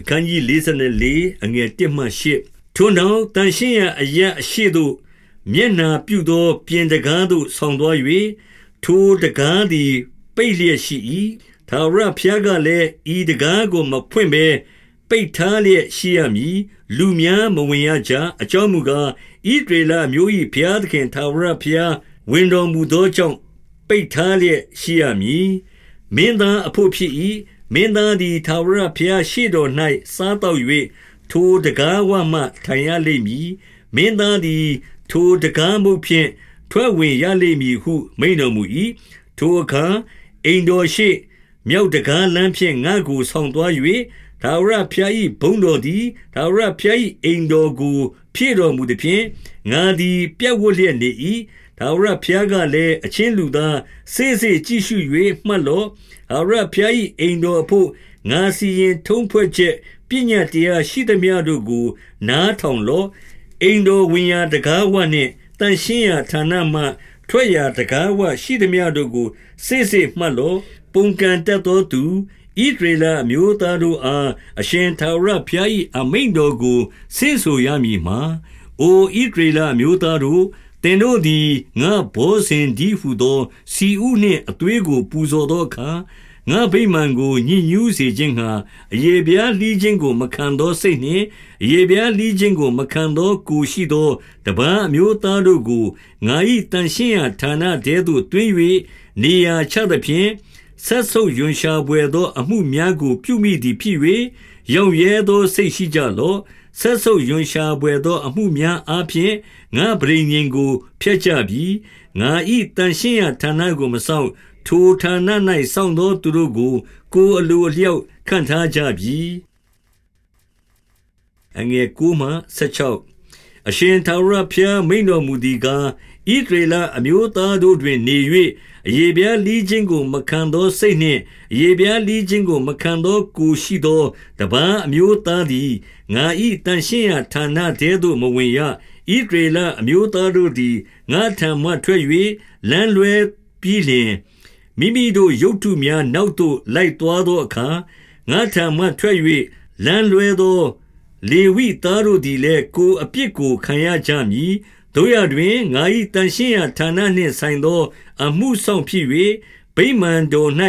အခန်းကြီး44အငယ်1မှ8ထိုနောက်တန်ရှင်းရအရက်အရှိတို့မျက်နာပြုသော ပြင်တကားသို့ဆောင်းသွား၍ထိုတကားသည် ပိတ်လျက်ရှိ၏သာရဖျားကလည်းဤတကားကိုမဖွင့်ဘဲပိတ်ထားလျက်ရှိရမည်လူများမဝင်ရကြအကြောင်းမူကားဣဒေလမျိုး၏ဘုရားသခင်သာရဖျားဝင်တော်မူသောကြောင့်ပိတ်ထားလျက်ရှိရမည်မင်းသားအဖို့ဖြစ်၏ မင်းသားသည်ထာဝရဘုရားရှေ့တော်၌စားတော့၍ထိုတကားဝမှထိုင်ရလိမ့်မည်မင်းသားသည်ထိုတကားမှုဖြင့်ထွက်ဝင်ရလိမ့်မည်ဟု မိန်တော်မူ၏ထိုအခါအိမ်တော်ရှိမြောက်တကားလမ်းဖြင့်ငါ့ကိုဆောင်သွား၍ထာဝရဘုရား၏ဘုန်းတော်သည်ထာဝရဘုရား၏အိမ်တော်ကို ဖြည့်တော်မူသည်ဖြင့်ငါသည် ပြတ်ဝတ်လျက်နေ၏ ထာဝရဘုရားကလည်းအချင်းလူသားစေ့စေ့ကြည့်ရှု၍မှတ်လော့ထာဝရဘုရား၏အိမ်တော်အဖို့ငါစီရင်ထုံးဖွဲ့ချက်ပညာတရားရှိသမျှတို့ကို နားထောင်လော့အိမ်တော်ဝိညာဉ်တကားဝနှင့်တန်ရှင်းရာဌာနမှထွက်ရာတကားဝရှိသမျှတို့ကိုစေ့စေ့မှတ်လော့ပုန်ကန်တတ်သောသူဣဒရေလအမျိုးသားတို့အားအရှင်ထာဝရဘုရား၏အမိန့်တော်ကိုဆင့်ဆိုရမည်မှာအိုဣဒရေလအမျိုးသားတို့ သင်တို့သည်ငါဘောဇင်ဒီဟုသော စီဥနှင့်အသွေးကို ပူဇော်သောအခါငါဗိမာန်ကိုညှဉ်းညူးစေခြင်းဟာအယေပြားလှီးခြင်းကို မခံသောစိတ်နှင့်အယေပြားလှီးခြင်းကို မခံသောကိုရှိသောတပန်းအမျိုးသားတို့ကိုငါ၏တန်ရှင်းရာဌာနတဲသို့တွင်၍နေရာချသဖြင့်ဆက်ဆုပ်ယွန်ရှာပွေသော အမှုများကို ပြုမိသည်ဖြစ်၍ရောင်ရဲသောစိတ်ရှိကြလော့ ဆက်ဆုပ်ယွန်ရှာပွေသော အမှုများအားဖြင့်ငါဗြိဉ္ဉ်ကိုဖျက်ကြပြီငါဤတန်ရှင်းရာဌာနကိုမဆောင်ထိုဌာန၌စောင့်သောသူတို့ကို ကိုယ်အလိုအလျောက်ခံထားကြပြီအငယ်9မှ16အရှင်သာရဖျားမိန်တော်မူသည်ကား ဣဒရေလအမျိုးသားတို့တွင်နေ၍အယေပြားလီးခြင်းကိုမခံသောစိတ်နှင့်အယေပြားလီးခြင်းကိုမခံသောကိုရှိသောတပန်းအမျိုးသားသည်ငါဤတန်ရှင်းရာဌာနတဲသို့မဝင်ရဣဒရေလအမျိုးသားတို့သည်ငါထံမှထွက်၍လမ်းလွဲပြီးလျှင်မိမိတို့ရုပ်ထုများနောက်သို့လိုက်သွားသောအခါငါထံမှထွက်၍လမ်းလွဲသော လေဝိသားတို့သည်လည်းကိုအပြစ်ကိုခံရကြမည် တို့ရတွင်ငါ၏တန်ရှင်းရာဌာနနှင့်ဆိုင်သော အမှုဆောင်ဖြစ်၍ဗိမာန်တော်၌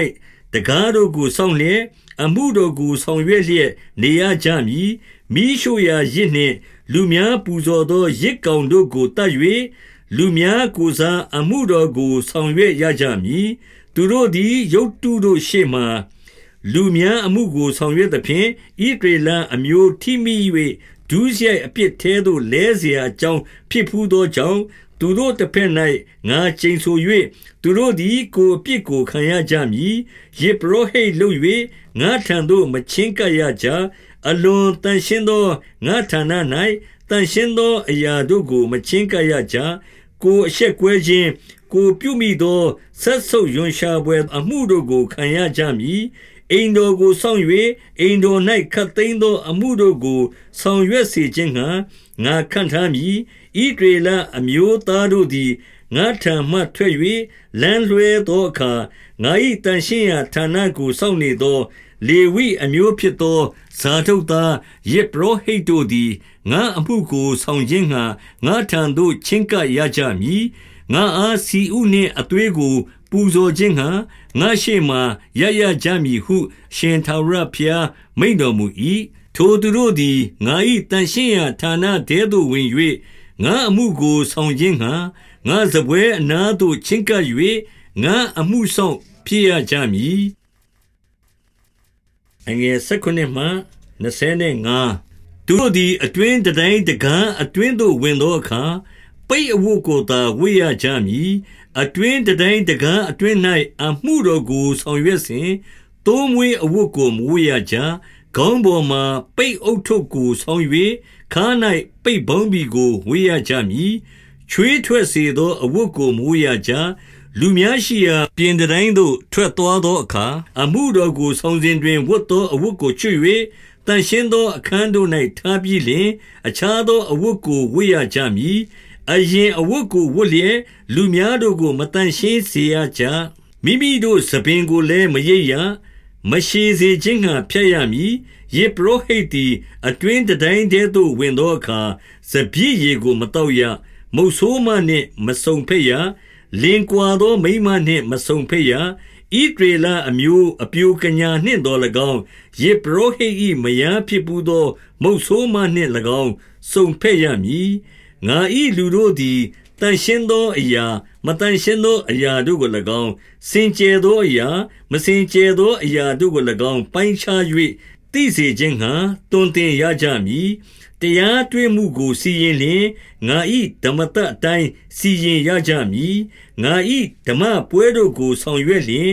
တကားတို့ကိုဆောင်လျက်အမှုတော်ကိုဆောင်ရွက်လျက်နေရကြမည်မိရှုရာရစ်နှင့် လူများပူဇော်သောရစ်ကောင်တို့ကိုတတ်၍လူများကိုစားအမှုတော်ကိုဆောင်ရွက်ရကြမည်သူတို့သည်ရုတ်တုတို့ရှေ့မှလူများအမှုကိုဆောင်ရွက်သဖြင့်ဣဒေလအမျိုးထိမိ၍ ဒုစရိုက်အပြစ်သေးသို့လဲเสียအကြောင်းဖြစ်ဖူးသောကြောင့်သူတို့တစ်ဖက်၌ငါကျိန်ဆို၍သူတို့သည်ကိုအပြစ်ကိုခံရကြမည်ယေဘရဟိတ်လုပ်၍ငါထံသို့မချင်းကပ်ရကြအလွန်တန်ရှင်းသောငါဌာန၌တန်ရှင်းသောအရာတို့ကိုမချင်းကပ်ရကြကိုအဆက်ကွဲခြင်းကိုပြုမိသောဆက်ဆုပ်ယွန်ရှာပွဲအမှုတို့ကိုခံရကြမည် အိမ်တော်ကိုဆောင်၍အိမ်တော်၌ခတ်သိမ်းသော အမှုတို့ကိုဆောင်ရွက်စေခြင်းငှာငါခံထားမည်ဤဒေလအမျိုးသားတို့သည်ငါထံမှထွက်၍လမ်းလွှဲသောအခါငါ၏တန်ရှင်းရာဌာနကိုစောင့်နေသော လေဝိအမျိုးဖြစ်သောဇာတုသားယေဘရဟိတ်တို့သည်ငါအမှုကိုဆောင်ခြင်းငှာငါထံသို့ချင်းကပ်ရကြမည်ငါအားစီဥနှင့်အသွေးကို ပူဇော်ခြင်းဟံငါရှိမှရရကြမည်ဟု ရှင်သာရဖျားမိန်တော်မူ၏ထိုသူတို့သည်ငါ၏တန်ရှင်းရာဌာနတဲသို့ဝင်၍ငါအမှုကိုဆောင်ခြင်းဟံငါစပွဲအနားသို့ချင်းကပ်၍ငါအမှုဆောင်ဖြစ်ရကြမည်အငယ်၁၉မှ25သူတို့သည်အတွင်းတိုင်းတကံအတွင်းသို့ဝင်သောအခါပိတ်အဝတ်ကိုသာဝေရကြမည် အတွင်းတိုင်းတကားအတွင်း၌အမှုတော်ကိုဆောင်ရွက်စဉ်တိုးမွေးအဝတ်ကိုမဝေရကြခေါင်းပေါ်မှပိတ်အုပ်ထုပ်ကိုဆောင်၍ခါ၌ပိတ်ဘုံဘီကိုဝေရကြမည်ချွေးထွက်စေသောအဝတ်ကိုမဝေရကြလူများရှိရာပြင်တိုင်းသို့ထွက်သွားသောအခါအမှုတော်ကိုဆောင်စဉ်တွင်ဝတ်သောအဝတ်ကိုချွတ်၍တန်ရှင်းသောအခန်းတို့၌ထားပြီးလျှင် အခြားသောအဝတ်ကိုဝေရကြမည် အရင်အဝတ်ကိုဝတ်လျက်လူများတို့ကို မတန်ရှင်းစေရကြမိမိတို့သပင်ကိုလည်းမရိပ်ရမရှည်စေခြင်းငှာဖြတ်ရမည်ယေပရောဟိတ်သည်အတွင်းတတိုင်းထဲသို့ဝင်သောအခါစပြည့်ရည်ကိုမတော့ရမုတ်ဆိုးမနှင့်မဆုံဖက်ရလင်ကွာသောမိမနှင့်မဆုံဖက်ရဣဒေလအမျိုးအပြိုကညာနှင့်တော်၎င်းယေပရောဟိတ်၏မယားဖြစ်ပူသော မုတ်ဆိုးမနှင့်၎င်းဆုံဖက်ရမည် ငါ၏လူတို့သည်တန်ရှင်းသောအရာမတန်ရှင်းသောအရာတို့ကို၎င်းစင်ကြယ်သောအရာမစင်ကြယ်သောအရာတို့ကို၎င်းပိုင်းခြား၍သိစေခြင်းငှာတွင်တင်ရကြမည်တရားတွေ့မှုကိုစီရင်လျင်ငါ၏ဓမ္မတအတိုင်းစီရင်ရကြမည်ငါ၏ဓမ္မပွဲတို့ကိုဆောင်ရွက်လျင်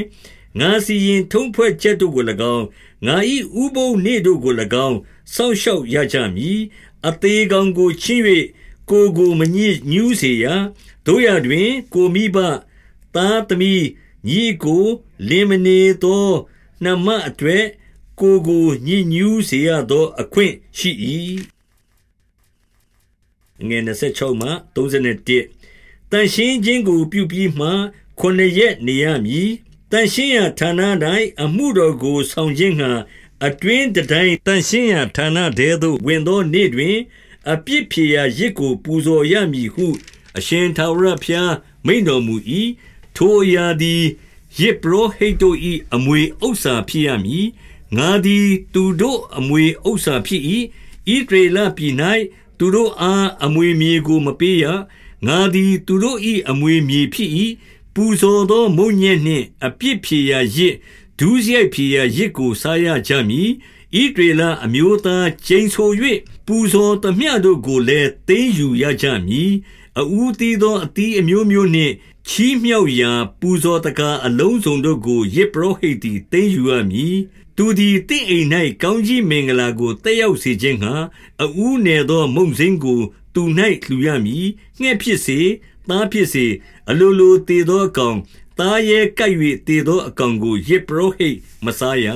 ငါစီရင်ထုံးဖွဲ့ချက်တို့ကို၎င်းငါ၏ဥပုံနေ့တို့ကို၎င်းစောင့်ရှောက်ရကြမည်အသေးကောင်ကိုချင်း၍ ကိုကိုမညစ်ညူးစေရတို့ရတွင် ကိုမိဘသားသမီးညီကိုလင်မနေသောနှမအတွက်ကိုကိုညစ်ညူးစေရသော အခွင့်ရှိ၏ငယ်26မှ31တန်ရှင်းခြင်းကိုပြုပြီးမှခုနှစ်ရက်နေရမည်တန်ရှင်းရာဌာန၌အမှုတော်ကိုဆောင်ခြင်းငှာအတွင်းတိုင်းတန်ရှင်းရာဌာနထဲသို့ဝင်သောနေ့တွင် အပြစ်ဖြေရာရစ်ကို ပူဇော်ရမည်ဟု အရှင်ထာဝရဘုရားမိန်တော်မူ၏ထိုအရာသည်ယစ်ပရောဟိတ်တို့၏အမွေဥစ္စာဖြစ်ရမည်ငါသည်သူတို့အမွေဥစ္စာဖြစ်၏ဣဒေလပြည်၌သူတို့အားအမွေမြေကိုမပေးရငါသည်သူတို့၏အမွေမြေဖြစ်၏ပူဇော်သောမုန်ညက်နှင့် အပြစ်ဖြေရာရစ်ဒုစရိုက်ဖြေရာရစ်ကိုစားရကြမည်ဣဒေလအမျိုးသားကျိန်ဆို၍ ပူဇော်သမျှတို့ကိုလည်းသိမ်းယူရကြမည်အူးသီးသောအသီးအမျိုးမျိုးနှင့်ချီးမြှောက်ရာ ပူဇော်တကားအလုံးစုံတို့ကိုယေပရောဟိတ်သည်သိမ်းယူရမည်သူသည်တင့်အိမ်၌ကောင်းကြီးမင်္ဂလာကိုတက်ရောက်စေခြင်းဟာအူးနယ်သောမုံစိမ်းကိုသူ၌လှူရမည်ငှက်ဖြစ်စေသားဖြစ်စေအလိုလိုတည်သောအကောင်သားရဲကပ်၍တည်သောအကောင်ကိုယေပရောဟိတ်မစားရ